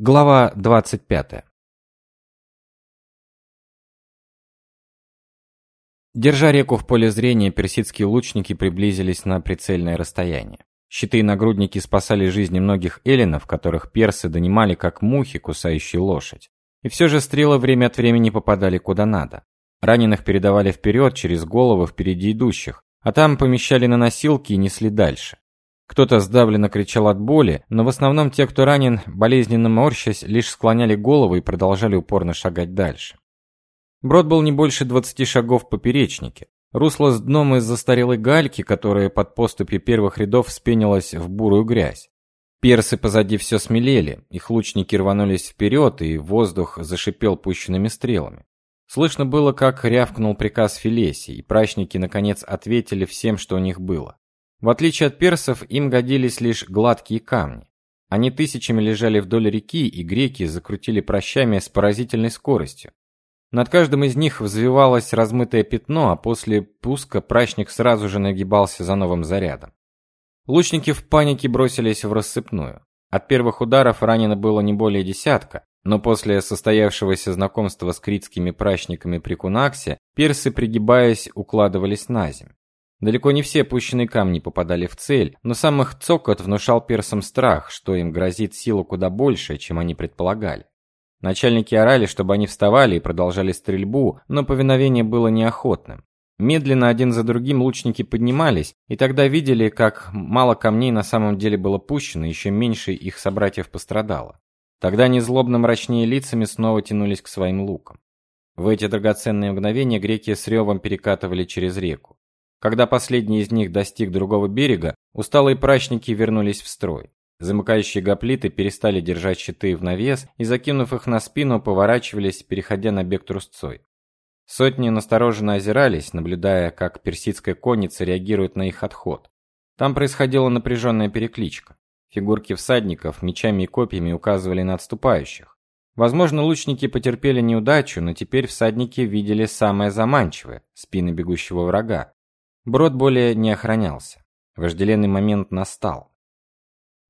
Глава 25. Держа реку в поле зрения, персидские лучники приблизились на прицельное расстояние. Щиты и нагрудники спасали жизни многих эллинов, которых персы донимали как мухи, кусающие лошадь. И все же стрелы время от времени попадали куда надо. Раненых передавали вперед через головы впереди идущих, а там помещали на носилки и несли дальше. Кто-то сдавленно кричал от боли, но в основном те, кто ранен, болезненно морщась, лишь склоняли головы и продолжали упорно шагать дальше. Брод был не больше 20 шагов в поперечнике. Русло с дном из застарелой гальки, которая под поступью первых рядов вспенилась в бурую грязь. Персы позади все смелели, их лучники рванулись вперед, и воздух зашипел пущенными стрелами. Слышно было, как рявкнул приказ Филесии, и прачники наконец ответили всем, что у них было. В отличие от персов, им годились лишь гладкие камни. Они тысячами лежали вдоль реки, и греки закрутили прощами с поразительной скоростью. Над каждым из них взвивалось размытое пятно, а после пуска прачник сразу же нагибался за новым зарядом. Лучники в панике бросились в рассыпную. От первых ударов ранено было не более десятка, но после состоявшегося знакомства с критскими прачниками при Кунаксе, персы, пригибаясь, укладывались на землю. Далеко не все пущенные камни попадали в цель, но сам их цокот внушал персам страх, что им грозит сила куда больше, чем они предполагали. Начальники орали, чтобы они вставали и продолжали стрельбу, но повиновение было неохотным. Медленно один за другим лучники поднимались, и тогда видели, как мало камней на самом деле было пущено, еще меньше их собратьев пострадало. Тогда они злобно мрачнее лицами снова тянулись к своим лукам. В эти драгоценные мгновения греки с ревом перекатывали через реку. Когда последний из них достиг другого берега, усталые прачники вернулись в строй. Замыкающие гоплиты перестали держать щиты в навес и, закинув их на спину, поворачивались, переходя на бег трусцой. Сотни настороженно озирались, наблюдая, как персидская конница реагирует на их отход. Там происходила напряженная перекличка. Фигурки всадников мечами и копьями указывали на отступающих. Возможно, лучники потерпели неудачу, но теперь всадники видели самое заманчивое спины бегущего врага. Брод более не охранялся. Вожделенный момент настал.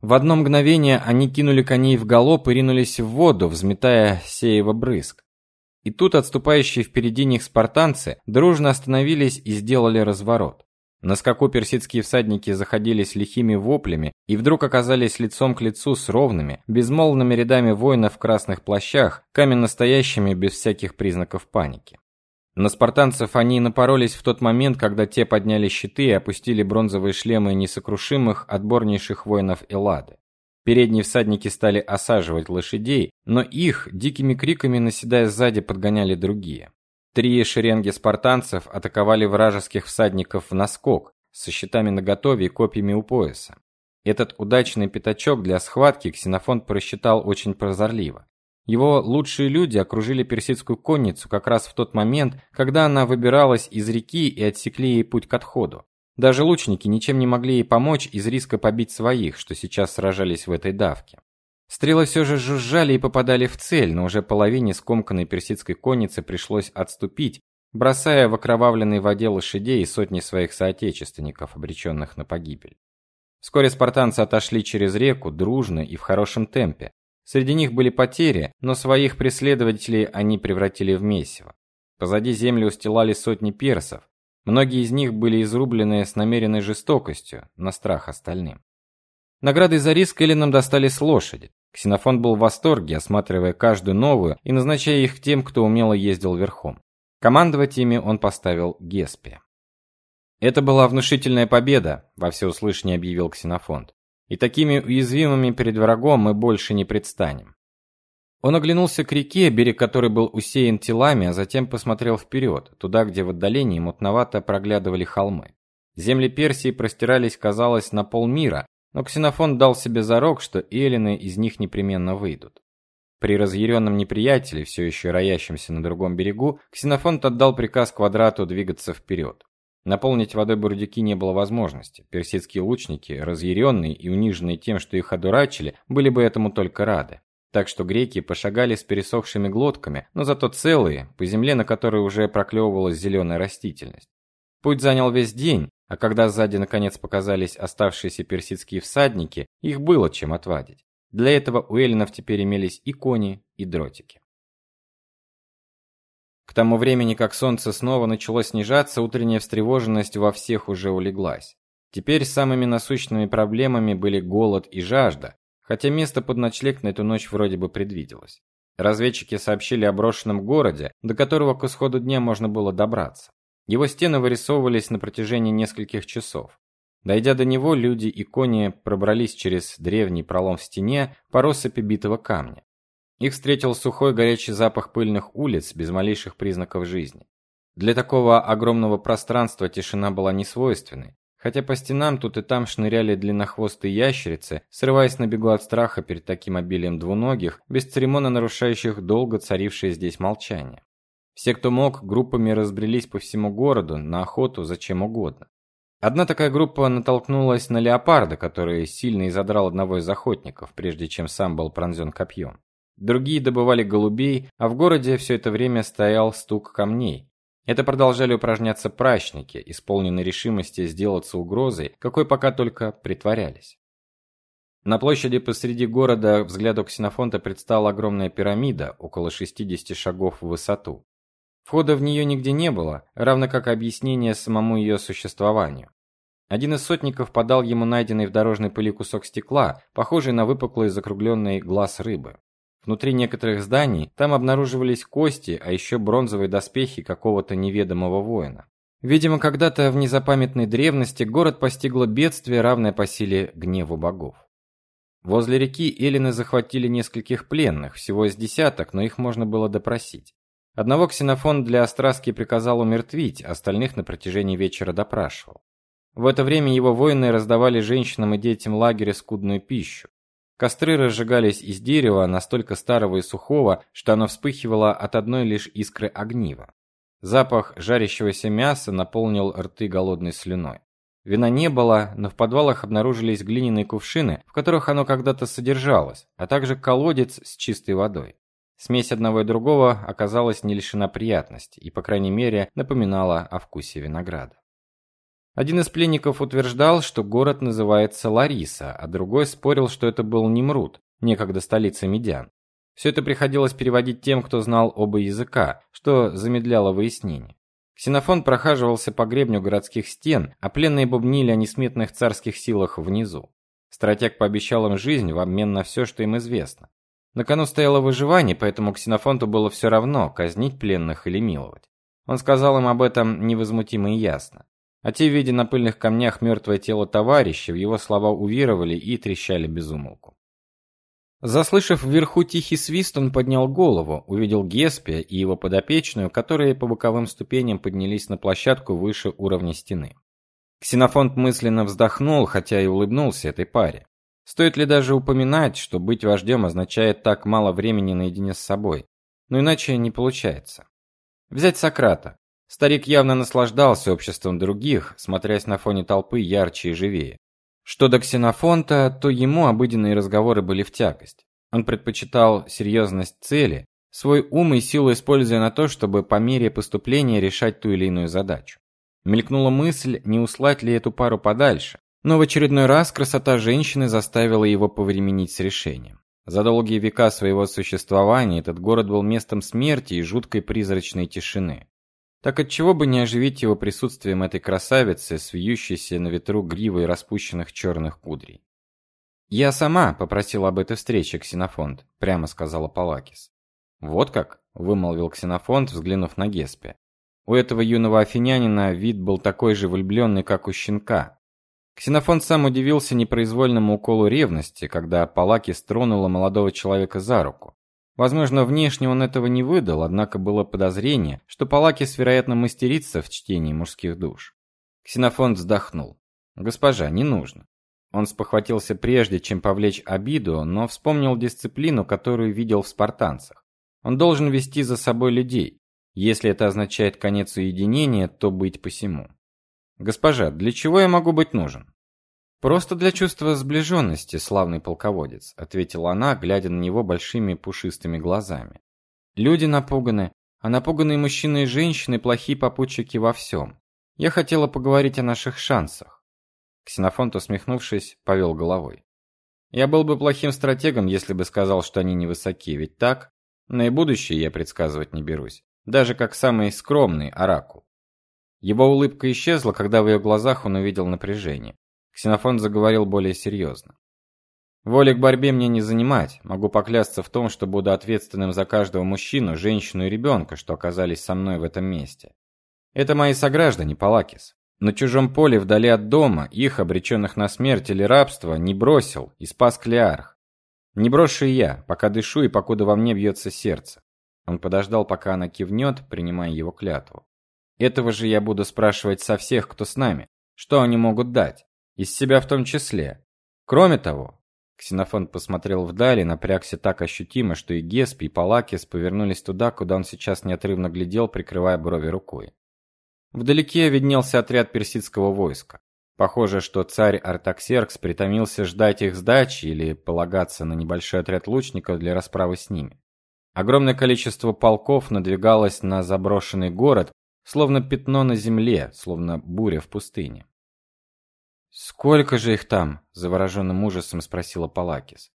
В одно мгновение они кинули коней в галоп и ринулись в воду, взметая сеево брызг. И тут отступающие впереди них спартанцы дружно остановились и сделали разворот. На скаку персидские всадники заходились лихими воплями и вдруг оказались лицом к лицу с ровными, безмолвными рядами воинов в красных плащах, каменно стоящими без всяких признаков паники. На спартанцев они напоролись в тот момент, когда те подняли щиты и опустили бронзовые шлемы несокрушимых отборнейших воинов Эллады. Передние всадники стали осаживать лошадей, но их дикими криками наседая сзади подгоняли другие. Три шеренги спартанцев атаковали вражеских всадников в наскок, со щитами наготове и копьями у пояса. Этот удачный пятачок для схватки Ксенофонт просчитал очень прозорливо. Его лучшие люди окружили персидскую конницу как раз в тот момент, когда она выбиралась из реки и отсекли ей путь к отходу. Даже лучники ничем не могли ей помочь из риска побить своих, что сейчас сражались в этой давке. Стрелы все же жужжали и попадали в цель, но уже половине скомканной персидской конницы пришлось отступить, бросая в окровавленной воде лошадей и сотни своих соотечественников, обреченных на погибель. Вскоре спартанцы отошли через реку дружно и в хорошем темпе, Среди них были потери, но своих преследователей они превратили в месиво. Позади землю устилали сотни персов. Многие из них были изрублены с намеренной жестокостью, на страх остальным. Награды за риск Эллинам достались лошади. Ксенофон был в восторге, осматривая каждую новую и назначая их тем, кто умело ездил верхом. Командовать ими он поставил Геспия. Это была внушительная победа, во всеуслышание объявил Ксенофонт и такими уязвимыми перед врагом мы больше не предстанем. Он оглянулся к реке, берег которой был усеян телами, а затем посмотрел вперед, туда, где в отдалении мутновато проглядывали холмы. Земли Персии простирались, казалось, на полмира, но Ксенофон дал себе зарок, что эллины из них непременно выйдут. При разъяренном неприятеле, все еще роящемся на другом берегу, Ксенофонт отдал приказ квадрату двигаться вперед. Наполнить водой бурдюки не было возможности. Персидские лучники, разъяренные и униженные тем, что их одурачили, были бы этому только рады. Так что греки пошагали с пересохшими глотками, но зато целые, по земле, на которой уже проклевывалась зеленая растительность. Путь занял весь день, а когда сзади наконец показались оставшиеся персидские всадники, их было чем отвадить. Для этого у эллинов теперь имелись и кони, и дротики. К тому времени, как солнце снова начало снижаться, утренняя встревоженность во всех уже улеглась. Теперь самыми насущными проблемами были голод и жажда, хотя место под ночлег на эту ночь вроде бы предвиделось. Разведчики сообщили о брошенном городе, до которого к исходу дня можно было добраться. Его стены вырисовывались на протяжении нескольких часов. Дойдя до него, люди и кони пробрались через древний пролом в стене по россыпи битого камня. Их встретил сухой горячий запах пыльных улиц без малейших признаков жизни. Для такого огромного пространства тишина была несвойственной, хотя по стенам тут и там шныряли длиннохвостые ящерицы, срываясь на бегу от страха перед таким обилием двуногих, бесцеремонно нарушающих долго царившее здесь молчание. Все, кто мог, группами разбрелись по всему городу на охоту за чем угодно. Одна такая группа натолкнулась на леопарда, который сильно изодрал одного из охотников, прежде чем сам был пронзен копьем. Другие добывали голубей, а в городе все это время стоял стук камней. Это продолжали упражняться прачники, исполненные решимости сделаться угрозой, какой пока только притворялись. На площади посреди города взгляду Ксенофонта предстала огромная пирамида, около 60 шагов в высоту. Входа в нее нигде не было, равно как объяснение самому ее существованию. Один из сотников подал ему найденный в дорожной пыли кусок стекла, похожий на выпуклый закругленный глаз рыбы. Внутри некоторых зданий там обнаруживались кости, а еще бронзовые доспехи какого-то неведомого воина. Видимо, когда-то в незапамятной древности город постигло бедствие, равное по силе гневу богов. Возле реки эллины захватили нескольких пленных, всего из десяток, но их можно было допросить. Одного Ксенофон для Остраски приказал умертвить, остальных на протяжении вечера допрашивал. В это время его воины раздавали женщинам и детям лагеря скудную пищу. Костры разжигались из дерева настолько старого и сухого, что оно вспыхивало от одной лишь искры огнива. Запах жарящегося мяса наполнил рты голодной слюной. Вина не было, но в подвалах обнаружились глиняные кувшины, в которых оно когда-то содержалось, а также колодец с чистой водой. Смесь одного и другого оказалась не лишена приятности и, по крайней мере, напоминала о вкусе винограда. Один из пленников утверждал, что город называется Лариса, а другой спорил, что это был Немрут, некогда столица медян. Все это приходилось переводить тем, кто знал оба языка, что замедляло выяснение. Ксенофон прохаживался по гребню городских стен, а пленные бубнили о несметных царских силах внизу. Стратег пообещал им жизнь в обмен на все, что им известно. На кону стояло выживание, поэтому Ксенофонту было все равно, казнить пленных или миловать. Он сказал им об этом невозмутимо и ясно. А те, видя на пыльных камнях мертвое тело товарища, в его слова уверовали и трещали без умолку. Заслышав вверху тихий свист, он поднял голову, увидел Геспия и его подопечную, которые по боковым ступеням поднялись на площадку выше уровня стены. Ксенофонт мысленно вздохнул, хотя и улыбнулся этой паре. Стоит ли даже упоминать, что быть вождем означает так мало времени наедине с собой? Но иначе не получается. Взять Сократа. Старик явно наслаждался обществом других, смотрясь на фоне толпы ярче и живее. Что до Ксенофонта, то ему обыденные разговоры были в тягость. Он предпочитал серьезность цели, свой ум и силу используя на то, чтобы по мере поступления решать ту или иную задачу. Мелькнула мысль, не услать ли эту пару подальше, но в очередной раз красота женщины заставила его повременить с решением. За долгие века своего существования этот город был местом смерти и жуткой призрачной тишины. Так отчего бы не оживить его присутствием этой красавицы, с вьющейся на ветру гривой распущенных черных кудрей? «Я сама попросила об этой встрече, Ксенофонт», — прямо сказала Палакис. «Вот как?» — вымолвил Ксенофонт, взглянув на Геспе. У этого юного афинянина вид был такой же влюбленный, как у щенка, Ксенофон сам удивился непроизвольному уколу ревности, когда Палаки стронула молодого человека за руку. Возможно, внешне он этого не выдал, однако было подозрение, что Палакис, вероятно, мастерица в чтении мужских душ. Ксенофон вздохнул. «Госпожа, не нужно». Он спохватился прежде, чем повлечь обиду, но вспомнил дисциплину, которую видел в спартанцах. Он должен вести за собой людей. Если это означает конец уединения, то быть посему. Госпожа, для чего я могу быть нужен? Просто для чувства сближенности, славный полководец, ответила она, глядя на него большими пушистыми глазами. Люди напуганы, а напуганные мужчины и женщины плохие попутчики во всем. Я хотела поговорить о наших шансах. Ксенофонт, усмехнувшись, повел головой. Я был бы плохим стратегом, если бы сказал, что они невысоки, ведь так? Но и будущее я предсказывать не берусь, даже как самый скромный оракул. Его улыбка исчезла, когда в ее глазах он увидел напряжение. Ксенофон заговорил более серьезно. Воли к борьбе мне не занимать. Могу поклясться в том, что буду ответственным за каждого мужчину, женщину и ребенка, что оказались со мной в этом месте. Это мои сограждане, Палакис. На чужом поле, вдали от дома, их, обреченных на смерть или рабство, не бросил и спас Клеарх. Не брошу и я, пока дышу и покуда во мне бьется сердце. Он подождал, пока она кивнет, принимая его клятву. Этого же я буду спрашивать со всех, кто с нами. Что они могут дать? Из себя в том числе. Кроме того, Ксенофон посмотрел вдаль и напрягся так ощутимо, что и Гесп, и Палакис повернулись туда, куда он сейчас неотрывно глядел, прикрывая брови рукой. Вдалеке виднелся отряд персидского войска. Похоже, что царь Артаксеркс притомился ждать их сдачи или полагаться на небольшой отряд лучников для расправы с ними. Огромное количество полков надвигалось на заброшенный город, словно пятно на земле, словно буря в пустыне. Сколько же их там? завороженным ужасом спросила Палакис.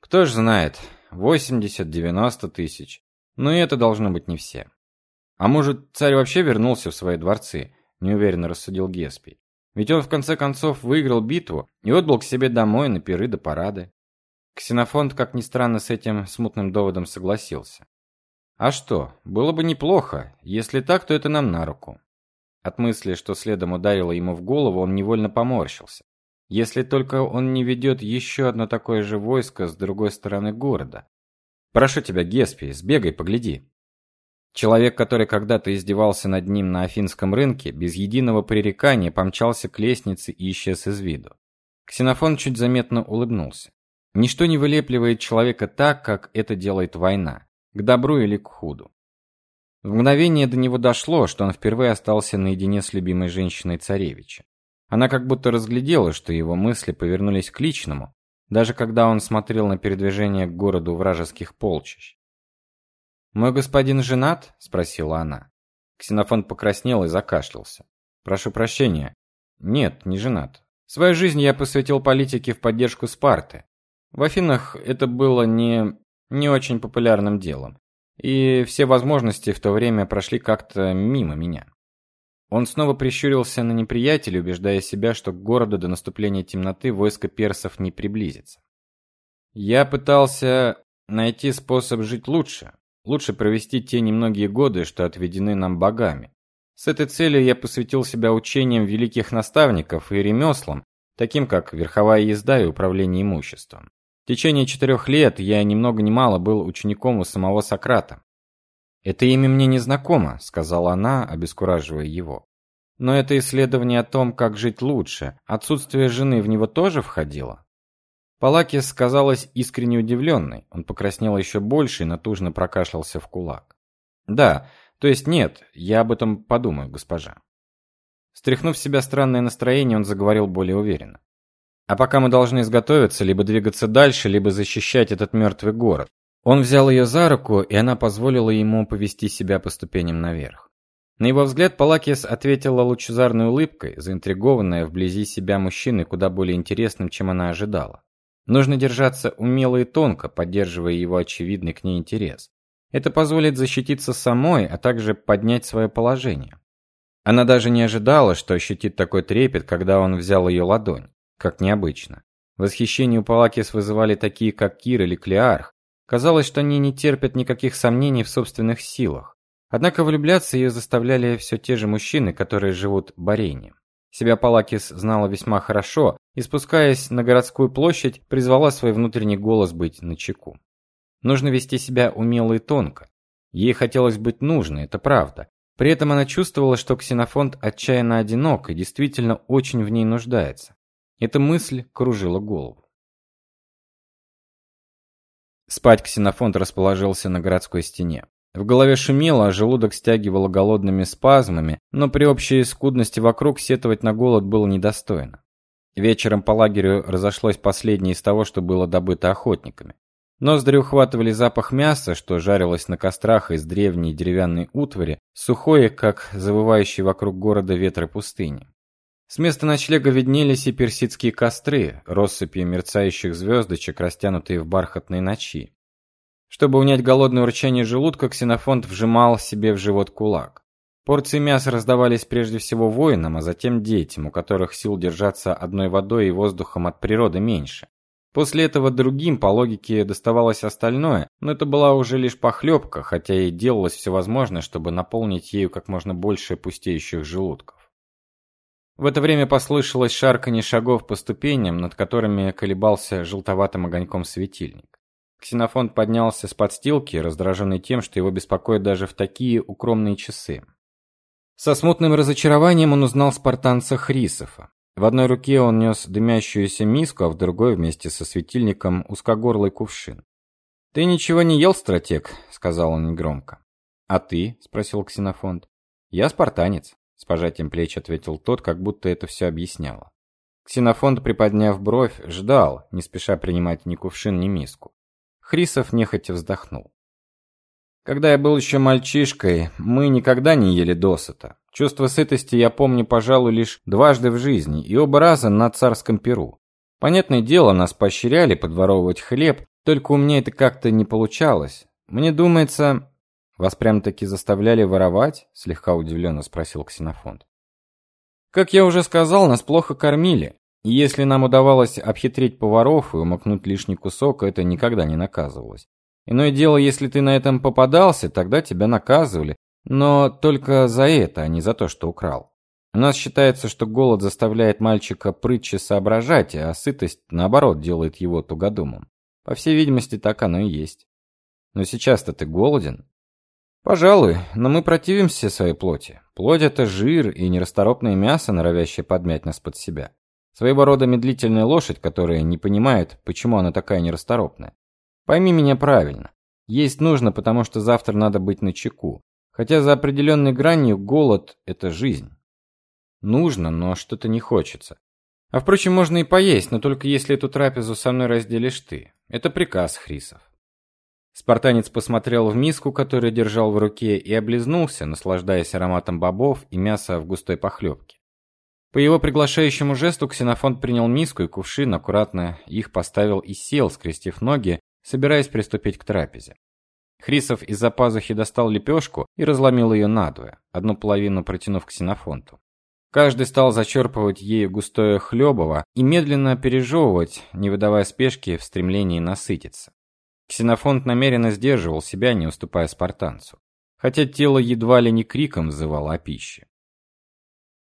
Кто ж знает, 80-90 тысяч. Но и это должно быть не все. А может, царь вообще вернулся в свои дворцы? неуверенно рассудил Геспий. Ведь он в конце концов выиграл битву и отбыл к себе домой на пиры до парады. Ксенофонт, как ни странно, с этим смутным доводом согласился. А что, было бы неплохо. Если так, то это нам на руку. От мысли, что следом ударило ему в голову, он невольно поморщился. Если только он не ведет еще одно такое же войско с другой стороны города. Прошу тебя, Геспий, сбегай, погляди. Человек, который когда-то издевался над ним на афинском рынке, без единого пререкания помчался к лестнице и исчез из виду. Ксенофон чуть заметно улыбнулся. Ничто не вылепливает человека так, как это делает война, к добру или к худу. В мгновение до него дошло, что он впервые остался наедине с любимой женщиной царевича. Она как будто разглядела, что его мысли повернулись к личному, даже когда он смотрел на передвижение к городу вражеских полчищ. «Мой господин женат?» – спросила она. Ксенофон покраснел и закашлялся. «Прошу прощения. Нет, не женат. Свою жизнь я посвятил политике в поддержку Спарты. В Афинах это было не не очень популярным делом, и все возможности в то время прошли как-то мимо меня. Он снова прищурился на неприятеля, убеждая себя, что к городу до наступления темноты войско персов не приблизится. Я пытался найти способ жить лучше, лучше провести те немногие годы, что отведены нам богами. С этой целью я посвятил себя учениям великих наставников и ремеслам, таким как верховая езда и управление имуществом. В течение четырех лет я ни много ни мало был учеником у самого Сократа. Это имя мне не знакомо, сказала она, обескураживая его. Но это исследование о том, как жить лучше, отсутствие жены в него тоже входило. Палакис казалась искренне удивленной. Он покраснел еще больше и натужно прокашлялся в кулак. Да, то есть нет, я об этом подумаю, госпожа. Стряхнув с себя странное настроение, он заговорил более уверенно. А пока мы должны изготовиться, либо двигаться дальше, либо защищать этот мертвый город. Он взял ее за руку, и она позволила ему повести себя по ступеням наверх. На его взгляд Палакис ответила лучезарной улыбкой, заинтригованная вблизи себя мужчиной куда более интересным, чем она ожидала. Нужно держаться умело и тонко, поддерживая его очевидный к ней интерес. Это позволит защититься самой, а также поднять свое положение. Она даже не ожидала, что ощутит такой трепет, когда он взял ее ладонь, как необычно. Восхищение у Палакис вызывали такие, как Кир или Клеарх. Казалось, что они не терпят никаких сомнений в собственных силах. Однако влюбляться ее заставляли все те же мужчины, которые живут барением. Себя Палакис знала весьма хорошо и, спускаясь на городскую площадь, призвала свой внутренний голос быть начеку. Нужно вести себя умело и тонко. Ей хотелось быть нужной, это правда. При этом она чувствовала, что Ксенофонт отчаянно одинок и действительно очень в ней нуждается. Эта мысль кружила голову. Спать Ксенофонт расположился на городской стене. В голове шумело, а желудок стягивало голодными спазмами, но при общей скудности вокруг сетовать на голод было недостойно. Вечером по лагерю разошлось последнее из того, что было добыто охотниками. Ноздри ухватывали запах мяса, что жарилось на кострах из древней деревянной утвари, сухое, как завывающий вокруг города ветры пустыни. С места ночлега виднелись и персидские костры, россыпью мерцающих звездочек, растянутые в бархатной ночи. Чтобы унять голодное урчание желудка, Ксенофонт вжимал себе в живот кулак. Порции мяса раздавались прежде всего воинам, а затем детям, у которых сил держаться одной водой и воздухом от природы меньше. После этого другим по логике доставалось остальное, но это была уже лишь похлебка, хотя и делалось все возможное, чтобы наполнить ею как можно больше пустеющих желудков. В это время послышалось шарканье шагов по ступеням, над которыми колебался желтоватым огоньком светильник. Ксенофонт поднялся с подстилки, раздраженный тем, что его беспокоит даже в такие укромные часы. Со смутным разочарованием он узнал спартанца Хрисофа. В одной руке он нес дымящуюся миску, а в другой вместе со светильником узкогорлый кувшин. "Ты ничего не ел, стратег?" сказал он негромко. "А ты?" спросил Ксенофонт. "Я спартанец", с пожатием плеч ответил тот, как будто это все объясняло. Ксенофонт, приподняв бровь, ждал, не спеша принимать ни кувшин, ни миску. Хрисов нехотя вздохнул. Когда я был еще мальчишкой, мы никогда не ели досыта. Чувство сытости я помню, пожалуй, лишь дважды в жизни, и оба раза на царском перу. Понятное дело, нас поощряли подворовывать хлеб, только у меня это как-то не получалось. Мне думается, вас прям-таки заставляли воровать? слегка удивленно спросил Ксенофонт. Как я уже сказал, нас плохо кормили. И если нам удавалось обхитрить поваров и умыкнуть лишний кусок, это никогда не наказывалось. Иное дело, если ты на этом попадался, тогда тебя наказывали, но только за это, а не за то, что украл. У нас считается, что голод заставляет мальчика прытче соображать, а сытость наоборот делает его тугодумом. По всей видимости, так оно и есть. Но сейчас-то ты голоден. Пожалуй, но мы противимся своей плоти. Плоть это жир и нерасторопное мясо, норовящее подмять нас под себя. Своего рода медлительная лошадь, которая не понимает, почему она такая нерасторопная. Пойми меня правильно. Есть нужно, потому что завтра надо быть начеку. Хотя за определенной гранью голод это жизнь. Нужно, но что-то не хочется. А впрочем, можно и поесть, но только если эту трапезу со мной разделишь ты. Это приказ Хрисов. Спартанец посмотрел в миску, которую держал в руке, и облизнулся, наслаждаясь ароматом бобов и мяса в густой похлебке. По его приглашающему жесту Ксенофонт принял миску и кувшин, аккуратно их поставил и сел, скрестив ноги, собираясь приступить к трапезе. Хрисов из-за пазухи достал лепешку и разломил ее надвое, одну половину протянув к Синофонту. Каждый стал зачерпывать ею густое хлебово и медленно пережевывать, не выдавая спешки в стремлении насытиться. Ксенофонт намеренно сдерживал себя, не уступая спартанцу, хотя тело едва ли не криком взывало о пище.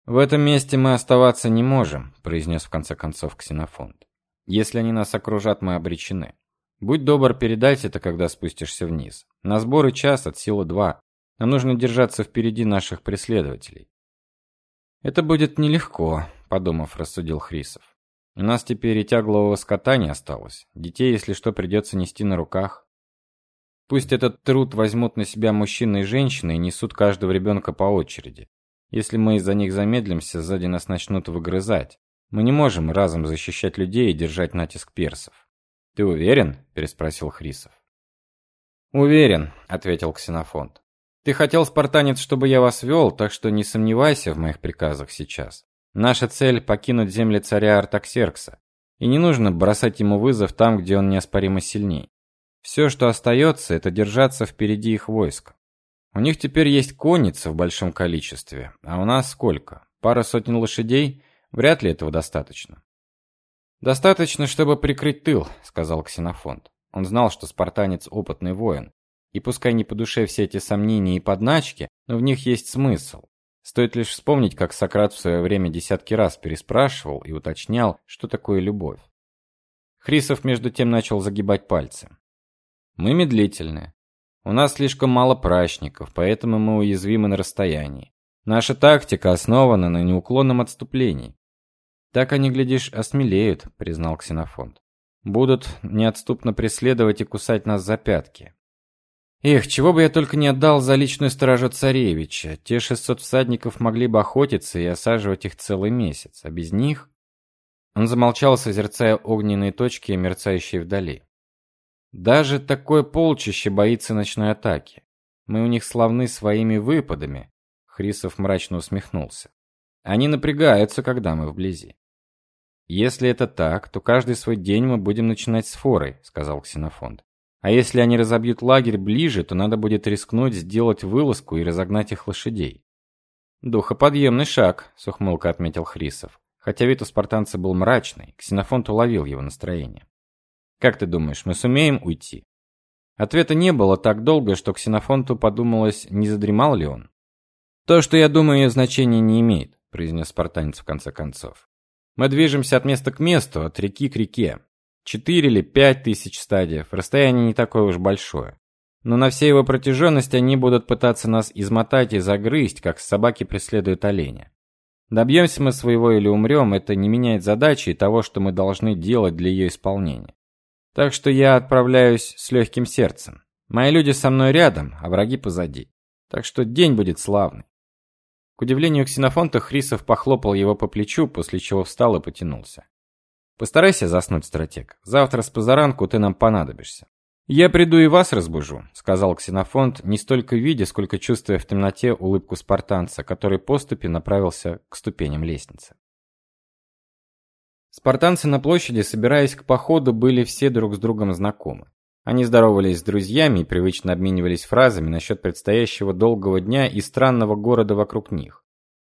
В этом месте мы оставаться не можем, произнес в конце концов Ксенофонт. Если они нас окружат, мы обречены. Будь добр, передать это, когда спустишься вниз. На сборы час от силы два. Нам нужно держаться впереди наших преследователей. Это будет нелегко, подумав, рассудил Хрисов. У нас теперь и тяглового скота не осталось. Детей, если что, придется нести на руках. Пусть этот труд возьмут на себя мужчины и женщины и несут каждого ребенка по очереди. Если мы из-за них замедлимся, сзади нас начнут выгрызать. Мы не можем разом защищать людей и держать натиск персов. Ты уверен? переспросил Хрисов. Уверен, ответил Ксенофонт. Ты хотел, спартанец, чтобы я вас вел, так что не сомневайся в моих приказах сейчас. Наша цель покинуть земли царя Артаксеркса, и не нужно бросать ему вызов там, где он неоспоримо сильней. Все, что остается, это держаться впереди их войск. У них теперь есть конница в большом количестве, а у нас сколько? Пара сотен лошадей? Вряд ли этого достаточно. Достаточно, чтобы прикрыть тыл, сказал Ксенофонт. Он знал, что спартанец опытный воин, и пускай не по душе все эти сомнения и подначки, но в них есть смысл. Стоит лишь вспомнить, как Сократ в свое время десятки раз переспрашивал и уточнял, что такое любовь. Хрисов между тем начал загибать пальцы. Мы медлительны. У нас слишком мало прачников, поэтому мы уязвимы на расстоянии. Наша тактика основана на неуклонном отступлении. Так они, глядишь, осмелеют, признал Ксенофонт. Будут неотступно преследовать и кусать нас за пятки. Эх, чего бы я только не отдал за личную стражу царевича. Те шестьсот всадников могли бы охотиться и осаживать их целый месяц, а без них Он замолчал, созерцая огненные точки, мерцающие вдали. Даже такое полчище боится ночной атаки. Мы у них славны своими выпадами, Хрисов мрачно усмехнулся. Они напрягаются, когда мы вблизи. Если это так, то каждый свой день мы будем начинать с форой, сказал Ксенофонт. А если они разобьют лагерь ближе, то надо будет рискнуть сделать вылазку и разогнать их лошадей. Духоподъемный шаг, с ухмылкой отметил Хрисов. Хотя вид у спартанца был мрачный, Ксенофонт уловил его настроение. Как ты думаешь, мы сумеем уйти? Ответа не было так долго, что Ксенофонту подумалось, не задремал ли он. То, что я думаю, значения не имеет, произнес спартанец в конце концов. Мы движемся от места к месту, от реки к реке. Четыре или пять тысяч стадиев, расстояние не такое уж большое. Но на всей его протяженности они будут пытаться нас измотать и загрызть, как собаки преследуют оленя. Добьемся мы своего или умрем, это не меняет задачи и того, что мы должны делать для ее исполнения. Так что я отправляюсь с легким сердцем. Мои люди со мной рядом, а враги позади. Так что день будет славный. К удивлению Ксенофонта, Хрисов похлопал его по плечу, после чего встал и потянулся. Постарайся заснуть, стратег. Завтра с позаранку ты нам понадобишься. Я приду и вас разбужу, сказал Ксенофонт, не столько видя, сколько чувствуя в темноте улыбку спартанца, который поступи направился к ступеням лестницы. Спартанцы на площади, собираясь к походу, были все друг с другом знакомы. Они здоровались с друзьями и привычно обменивались фразами насчет предстоящего долгого дня и странного города вокруг них.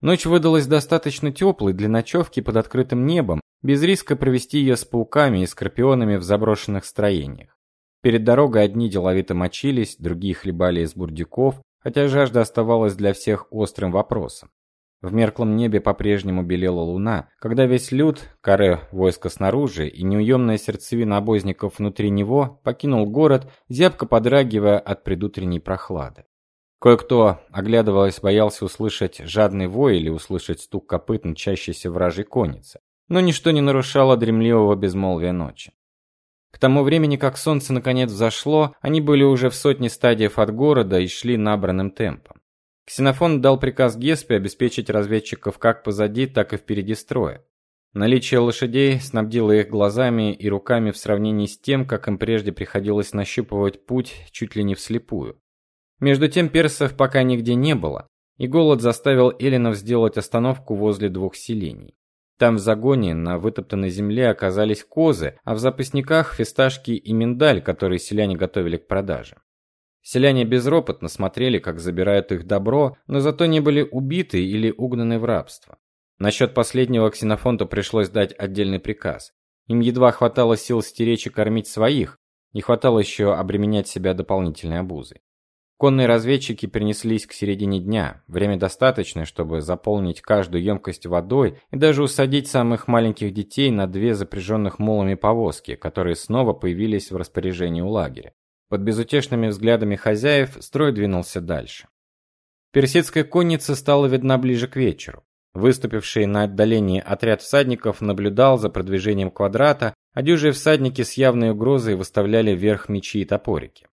Ночь выдалась достаточно теплой для ночевки под открытым небом, без риска провести ее с пауками и скорпионами в заброшенных строениях. Перед дорогой одни деловито мочились, другие хлебали из бурдюков, хотя жажда оставалась для всех острым вопросом. В мерклом небе по-прежнему белела луна, когда весь люд, каре войска снаружи и неуемная сердцевина обозников внутри него покинул город, зябко подрагивая от предутренней прохлады. Кое-кто, оглядываясь, боялся услышать жадный вой или услышать стук копыт мчащейся вражьей конницы, но ничто не нарушало дремливого безмолвия ночи. К тому времени, как солнце наконец взошло, они были уже в сотне стадиев от города и шли набранным темпом. Ксенофон дал приказ Геспе обеспечить разведчиков как позади, так и впереди строя. Наличие лошадей снабдило их глазами и руками в сравнении с тем, как им прежде приходилось нащупывать путь чуть ли не вслепую. Между тем персов пока нигде не было, и голод заставил эллинов сделать остановку возле двух селений. Там в загоне на вытоптанной земле оказались козы, а в запасниках фисташки и миндаль, которые селяне готовили к продаже. Селяне безропотно смотрели, как забирают их добро, но зато не были убиты или угнаны в рабство. Насчет последнего Ксенофонту пришлось дать отдельный приказ. Им едва хватало сил стеречь и кормить своих, не хватало еще обременять себя дополнительной обузой. Конные разведчики перенеслись к середине дня. Время достаточно, чтобы заполнить каждую емкость водой и даже усадить самых маленьких детей на две запряженных мулами повозки, которые снова появились в распоряжении у лагеря. Под безутешными взглядами хозяев строй двинулся дальше. Персидская конница стала видна ближе к вечеру. Выступивший на отдалении отряд всадников наблюдал за продвижением квадрата, а дюжие всадники с явной угрозой выставляли вверх мечи и топорики.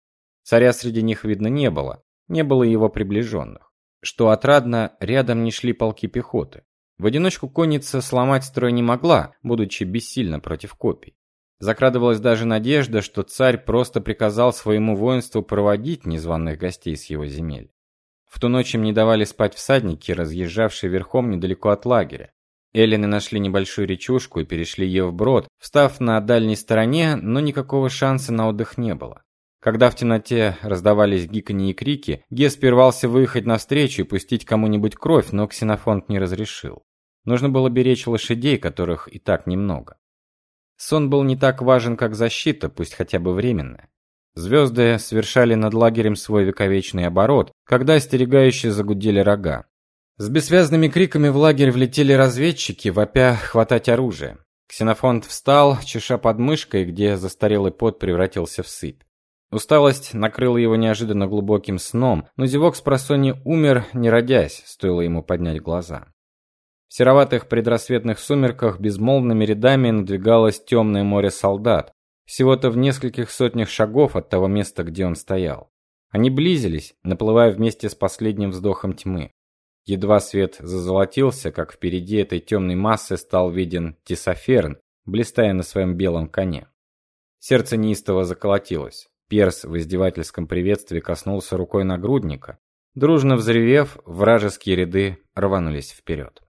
Царя среди них видно не было, не было его приближенных. Что отрадно, рядом не шли полки пехоты. В одиночку конница сломать строй не могла, будучи бессильна против копий. Закрадывалась даже надежда, что царь просто приказал своему воинству проводить незваных гостей с его земель. В ту ночь им не давали спать всадники, разъезжавшие верхом недалеко от лагеря. Эллины нашли небольшую речушку и перешли ее вброд, встав на дальней стороне, но никакого шанса на отдых не было. Когда в темноте раздавались гиканье и крики, Гес рвался выехать навстречу и пустить кому-нибудь кровь, но Ксенофонт не разрешил. Нужно было беречь лошадей, которых и так немного. Сон был не так важен, как защита, пусть хотя бы временная. Звезды совершали над лагерем свой вековечный оборот, когда остерегающие загудели рога. С бессвязными криками в лагерь влетели разведчики, вопя хватать оружие. Ксенофонт встал, чеша подмышкой, где застарелый пот превратился в сыпь. Усталость накрыла его неожиданно глубоким сном, но зевок с просонья умер, не родясь, стоило ему поднять глаза. В сероватых предрассветных сумерках безмолвными рядами надвигалось темное море солдат, всего-то в нескольких сотнях шагов от того места, где он стоял. Они близились, наплывая вместе с последним вздохом тьмы. Едва свет зазолотился, как впереди этой темной массы стал виден Тисоферн, блистая на своем белом коне. Сердце неистово заколотилось. Перс в издевательском приветствии коснулся рукой нагрудника. Дружно взревев, вражеские ряды рванулись вперед.